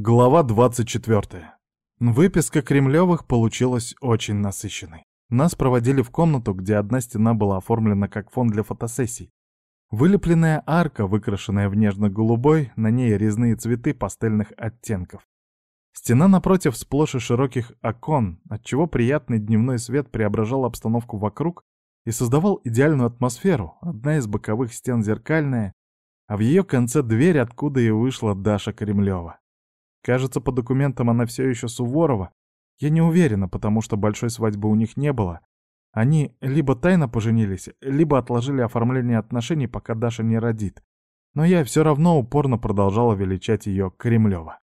Глава 24. Выписка Кремлевых получилась очень насыщенной. Нас проводили в комнату, где одна стена была оформлена как фон для фотосессий. Вылепленная арка, выкрашенная в нежно-голубой, на ней резные цветы пастельных оттенков. Стена напротив сплошь и широких окон, отчего приятный дневной свет преображал обстановку вокруг и создавал идеальную атмосферу, одна из боковых стен зеркальная, а в ее конце дверь, откуда и вышла Даша Кремлева. Кажется, по документам она все еще Суворова. Я не уверена, потому что большой свадьбы у них не было. Они либо тайно поженились, либо отложили оформление отношений, пока Даша не родит. Но я все равно упорно продолжала величать ее Кремлева.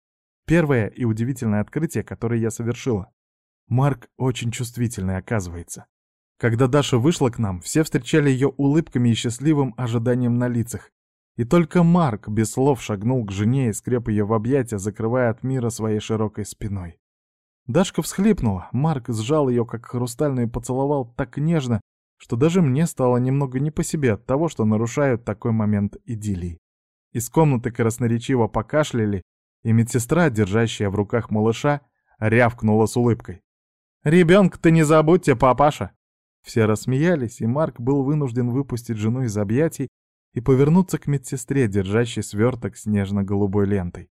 Первое и удивительное открытие, которое я совершила. Марк очень чувствительный, оказывается. Когда Даша вышла к нам, все встречали ее улыбками и счастливым ожиданием на лицах. И только Марк без слов шагнул к жене и скреп ее в объятия, закрывая от мира своей широкой спиной. Дашка всхлипнула, Марк сжал ее, как хрустальную, и поцеловал так нежно, что даже мне стало немного не по себе от того, что нарушают такой момент идиллии. Из комнаты красноречиво покашляли, и медсестра, держащая в руках малыша, рявкнула с улыбкой. «Ребенка-то не забудьте, папаша!» Все рассмеялись, и Марк был вынужден выпустить жену из объятий и повернуться к медсестре, держащей сверток с нежно-голубой лентой.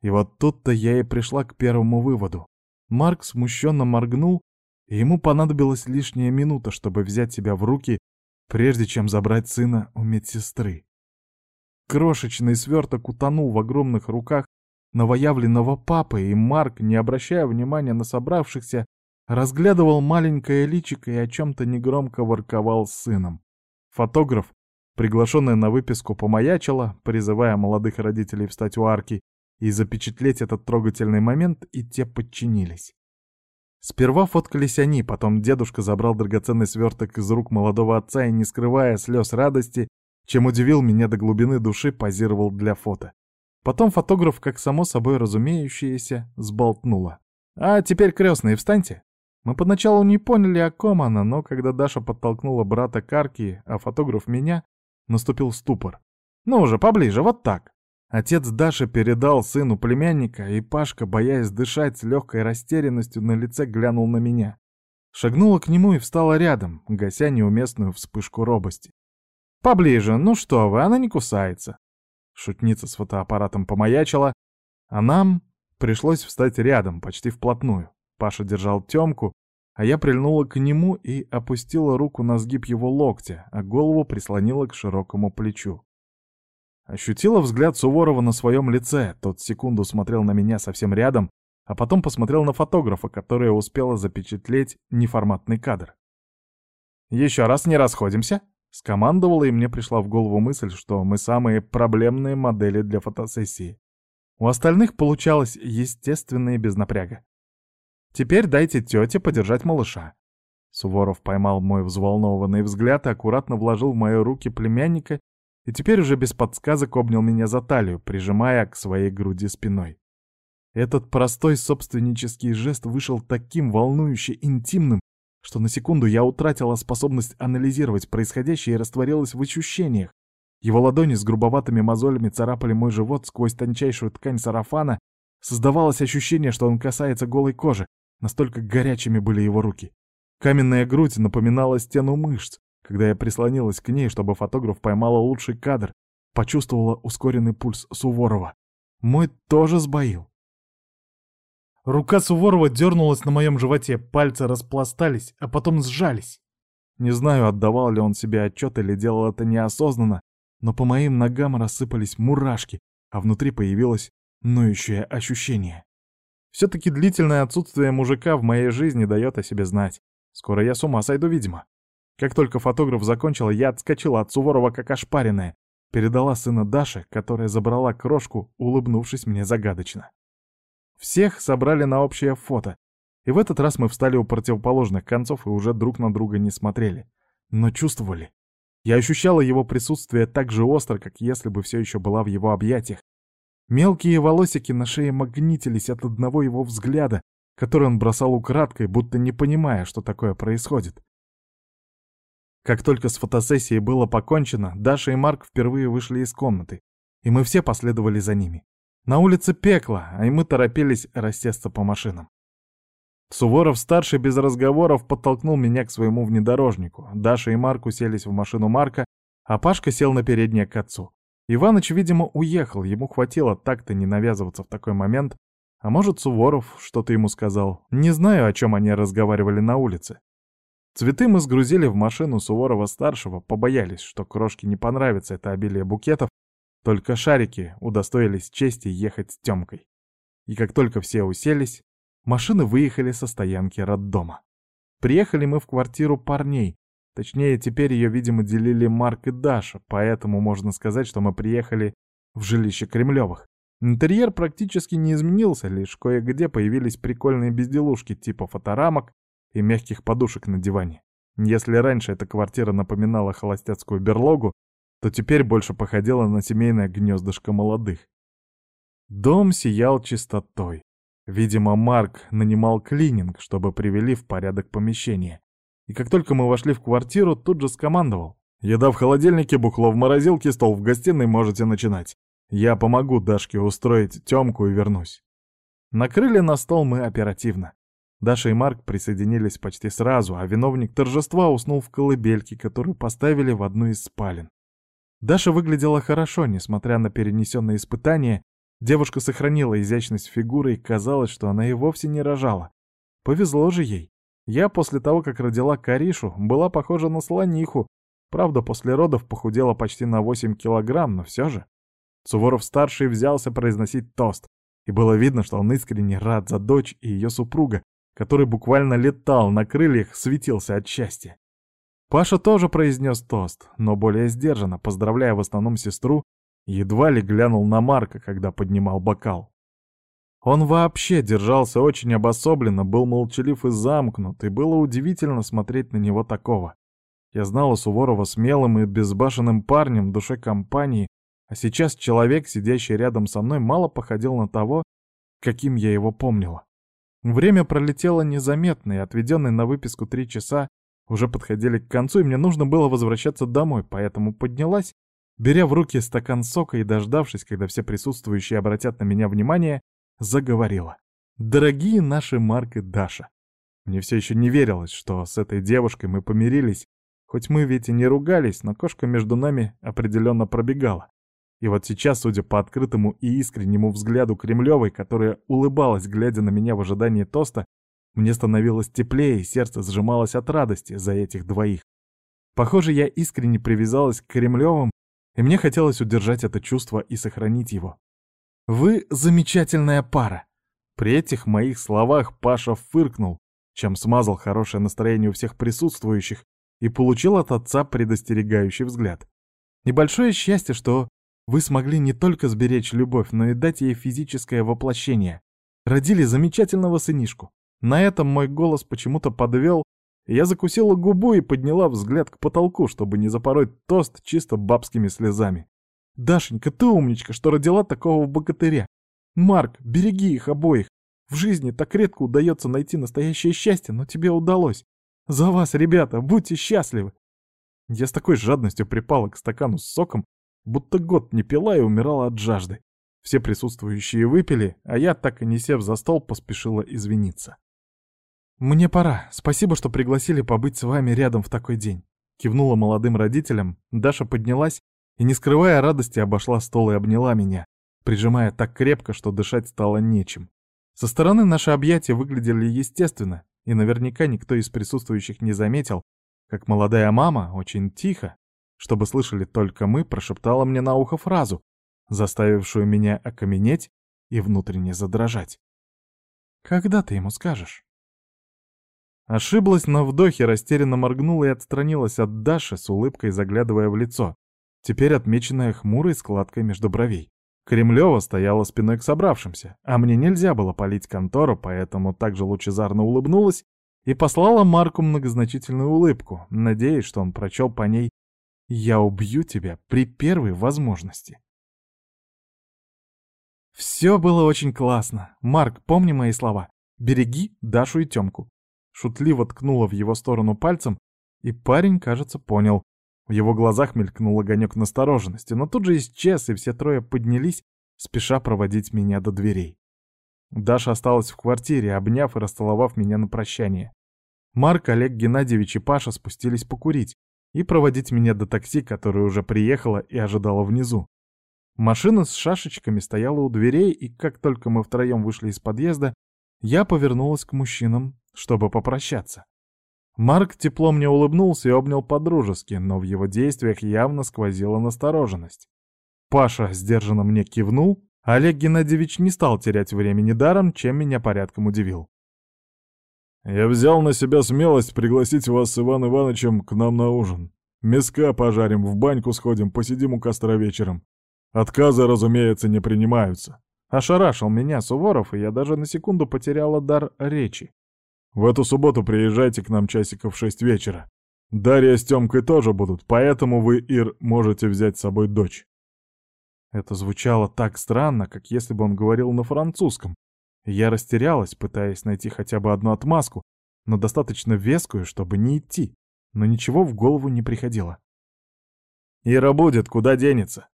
И вот тут-то я и пришла к первому выводу. Марк смущенно моргнул, и ему понадобилась лишняя минута, чтобы взять себя в руки, прежде чем забрать сына у медсестры. Крошечный сверток утонул в огромных руках новоявленного папы, и Марк, не обращая внимания на собравшихся, разглядывал маленькое личико и о чем-то негромко ворковал с сыном. Фотограф, Приглашенная на выписку помаячила, призывая молодых родителей встать у арки и запечатлеть этот трогательный момент, и те подчинились. Сперва фоткались они, потом дедушка забрал драгоценный сверток из рук молодого отца и, не скрывая слез радости, чем удивил меня до глубины души, позировал для фото. Потом фотограф, как само собой разумеющееся, сболтнула. «А теперь, крестные, встаньте!» Мы поначалу не поняли, о ком она, но когда Даша подтолкнула брата к арке, а фотограф меня, Наступил ступор. «Ну уже, поближе, вот так!» Отец Даши передал сыну племянника, и Пашка, боясь дышать с легкой растерянностью на лице, глянул на меня. Шагнула к нему и встала рядом, гася неуместную вспышку робости. «Поближе, ну что вы, она не кусается!» Шутница с фотоаппаратом помаячила, а нам пришлось встать рядом, почти вплотную. Паша держал Тёмку, а я прильнула к нему и опустила руку на сгиб его локтя, а голову прислонила к широкому плечу. Ощутила взгляд Суворова на своем лице, тот секунду смотрел на меня совсем рядом, а потом посмотрел на фотографа, которая успела запечатлеть неформатный кадр. «Еще раз не расходимся», — скомандовала, и мне пришла в голову мысль, что мы самые проблемные модели для фотосессии. У остальных получалось естественно и без напряга. Теперь дайте тете подержать малыша». Суворов поймал мой взволнованный взгляд и аккуратно вложил в мои руки племянника и теперь уже без подсказок обнял меня за талию, прижимая к своей груди спиной. Этот простой собственнический жест вышел таким волнующе интимным, что на секунду я утратила способность анализировать происходящее и растворилась в ощущениях. Его ладони с грубоватыми мозолями царапали мой живот сквозь тончайшую ткань сарафана. Создавалось ощущение, что он касается голой кожи, Настолько горячими были его руки. Каменная грудь напоминала стену мышц. Когда я прислонилась к ней, чтобы фотограф поймала лучший кадр, почувствовала ускоренный пульс Суворова. Мой тоже сбоил. Рука Суворова дернулась на моем животе, пальцы распластались, а потом сжались. Не знаю, отдавал ли он себе отчет или делал это неосознанно, но по моим ногам рассыпались мурашки, а внутри появилось ноющее ощущение. Все-таки длительное отсутствие мужика в моей жизни дает о себе знать. Скоро я с ума сойду, видимо. Как только фотограф закончил, я отскочила от Суворова как ошпаренная. Передала сына Даше, которая забрала крошку, улыбнувшись мне загадочно. Всех собрали на общее фото. И в этот раз мы встали у противоположных концов и уже друг на друга не смотрели. Но чувствовали. Я ощущала его присутствие так же остро, как если бы все еще была в его объятиях, Мелкие волосики на шее магнитились от одного его взгляда, который он бросал украдкой, будто не понимая, что такое происходит. Как только с фотосессией было покончено, Даша и Марк впервые вышли из комнаты, и мы все последовали за ними. На улице пекло, а и мы торопились рассесться по машинам. Суворов-старший без разговоров подтолкнул меня к своему внедорожнику. Даша и Марк уселись в машину Марка, а Пашка сел на переднее к отцу. Иваныч, видимо, уехал, ему хватило так-то не навязываться в такой момент, а может, Суворов что-то ему сказал. Не знаю, о чем они разговаривали на улице. Цветы мы сгрузили в машину Суворова-старшего, побоялись, что крошке не понравится это обилие букетов, только шарики удостоились чести ехать с Тёмкой. И как только все уселись, машины выехали со стоянки роддома. Приехали мы в квартиру парней. Точнее, теперь ее, видимо, делили Марк и Даша, поэтому можно сказать, что мы приехали в жилище Кремлевых. Интерьер практически не изменился, лишь кое-где появились прикольные безделушки типа фоторамок и мягких подушек на диване. Если раньше эта квартира напоминала холостяцкую берлогу, то теперь больше походила на семейное гнездышко молодых. Дом сиял чистотой. Видимо, Марк нанимал клининг, чтобы привели в порядок помещение. И как только мы вошли в квартиру, тут же скомандовал. «Еда в холодильнике, бухло в морозилке, стол в гостиной, можете начинать. Я помогу Дашке устроить Тёмку и вернусь». Накрыли на стол мы оперативно. Даша и Марк присоединились почти сразу, а виновник торжества уснул в колыбельке, которую поставили в одну из спален. Даша выглядела хорошо, несмотря на перенесенные испытания. Девушка сохранила изящность фигуры и казалось, что она и вовсе не рожала. Повезло же ей. Я после того, как родила Каришу, была похожа на слониху. Правда, после родов похудела почти на 8 килограмм, но все же. Суворов-старший взялся произносить тост, и было видно, что он искренне рад за дочь и ее супруга, который буквально летал на крыльях, светился от счастья. Паша тоже произнес тост, но более сдержанно, поздравляя в основном сестру, едва ли глянул на Марка, когда поднимал бокал. Он вообще держался очень обособленно, был молчалив и замкнут, и было удивительно смотреть на него такого. Я знал Суворова смелым и безбашенным парнем в душе компании, а сейчас человек, сидящий рядом со мной, мало походил на того, каким я его помнила. Время пролетело незаметно, и отведенные на выписку три часа уже подходили к концу, и мне нужно было возвращаться домой, поэтому поднялась, беря в руки стакан сока и, дождавшись, когда все присутствующие обратят на меня внимание, заговорила. «Дорогие наши Марк и Даша!» Мне все еще не верилось, что с этой девушкой мы помирились, хоть мы ведь и не ругались, но кошка между нами определенно пробегала. И вот сейчас, судя по открытому и искреннему взгляду Кремлевой, которая улыбалась, глядя на меня в ожидании тоста, мне становилось теплее, и сердце сжималось от радости за этих двоих. Похоже, я искренне привязалась к Кремлевым, и мне хотелось удержать это чувство и сохранить его. «Вы замечательная пара!» При этих моих словах Паша фыркнул, чем смазал хорошее настроение у всех присутствующих и получил от отца предостерегающий взгляд. Небольшое счастье, что вы смогли не только сберечь любовь, но и дать ей физическое воплощение. Родили замечательного сынишку. На этом мой голос почему-то подвел, я закусила губу и подняла взгляд к потолку, чтобы не запороть тост чисто бабскими слезами. «Дашенька, ты умничка, что родила такого богатыря. Марк, береги их обоих. В жизни так редко удается найти настоящее счастье, но тебе удалось. За вас, ребята, будьте счастливы!» Я с такой жадностью припала к стакану с соком, будто год не пила и умирала от жажды. Все присутствующие выпили, а я, так и не сев за стол, поспешила извиниться. «Мне пора. Спасибо, что пригласили побыть с вами рядом в такой день». Кивнула молодым родителям, Даша поднялась и, не скрывая радости, обошла стол и обняла меня, прижимая так крепко, что дышать стало нечем. Со стороны наши объятия выглядели естественно, и наверняка никто из присутствующих не заметил, как молодая мама очень тихо, чтобы слышали только мы, прошептала мне на ухо фразу, заставившую меня окаменеть и внутренне задрожать. «Когда ты ему скажешь?» Ошиблась на вдохе, растерянно моргнула и отстранилась от Даши с улыбкой, заглядывая в лицо, теперь отмеченная хмурой складкой между бровей. Кремлева стояла спиной к собравшимся, а мне нельзя было палить контору, поэтому также лучезарно улыбнулась и послала Марку многозначительную улыбку, надеясь, что он прочел по ней «Я убью тебя при первой возможности». Все было очень классно. Марк, помни мои слова. Береги Дашу и Тёмку шутливо ткнула в его сторону пальцем, и парень, кажется, понял. В его глазах мелькнул огонек настороженности, но тут же исчез, и все трое поднялись, спеша проводить меня до дверей. Даша осталась в квартире, обняв и расцеловав меня на прощание. Марк, Олег Геннадьевич и Паша спустились покурить и проводить меня до такси, которое уже приехало и ожидало внизу. Машина с шашечками стояла у дверей, и как только мы втроем вышли из подъезда, я повернулась к мужчинам, чтобы попрощаться. Марк тепло мне улыбнулся и обнял по-дружески, но в его действиях явно сквозила настороженность. Паша сдержанно мне кивнул, Олег Геннадьевич не стал терять времени даром, чем меня порядком удивил. «Я взял на себя смелость пригласить вас с Иван Ивановичем к нам на ужин. Мяска пожарим, в баньку сходим, посидим у костра вечером. Отказы, разумеется, не принимаются». Ошарашил меня Суворов, и я даже на секунду потеряла дар речи. В эту субботу приезжайте к нам часиков в шесть вечера. Дарья с Тёмкой тоже будут, поэтому вы, Ир, можете взять с собой дочь». Это звучало так странно, как если бы он говорил на французском. Я растерялась, пытаясь найти хотя бы одну отмазку, но достаточно вескую, чтобы не идти, но ничего в голову не приходило. «Ира будет, куда денется?»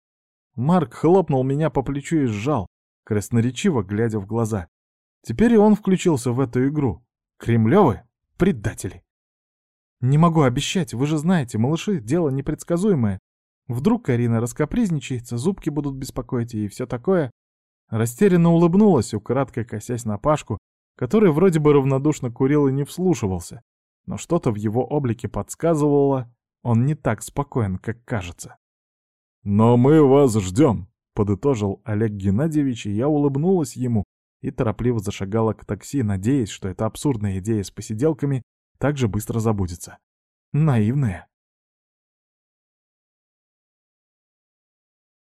Марк хлопнул меня по плечу и сжал, красноречиво глядя в глаза. Теперь и он включился в эту игру. Кремлевы — предатели. Не могу обещать, вы же знаете, малыши — дело непредсказуемое. Вдруг Карина раскопризничается, зубки будут беспокоить и все такое. Растерянно улыбнулась, украдкой косясь на Пашку, который вроде бы равнодушно курил и не вслушивался, но что-то в его облике подсказывало, он не так спокоен, как кажется. «Но мы вас ждем», — подытожил Олег Геннадьевич, и я улыбнулась ему, и торопливо зашагала к такси, надеясь, что эта абсурдная идея с посиделками так же быстро забудется. Наивная.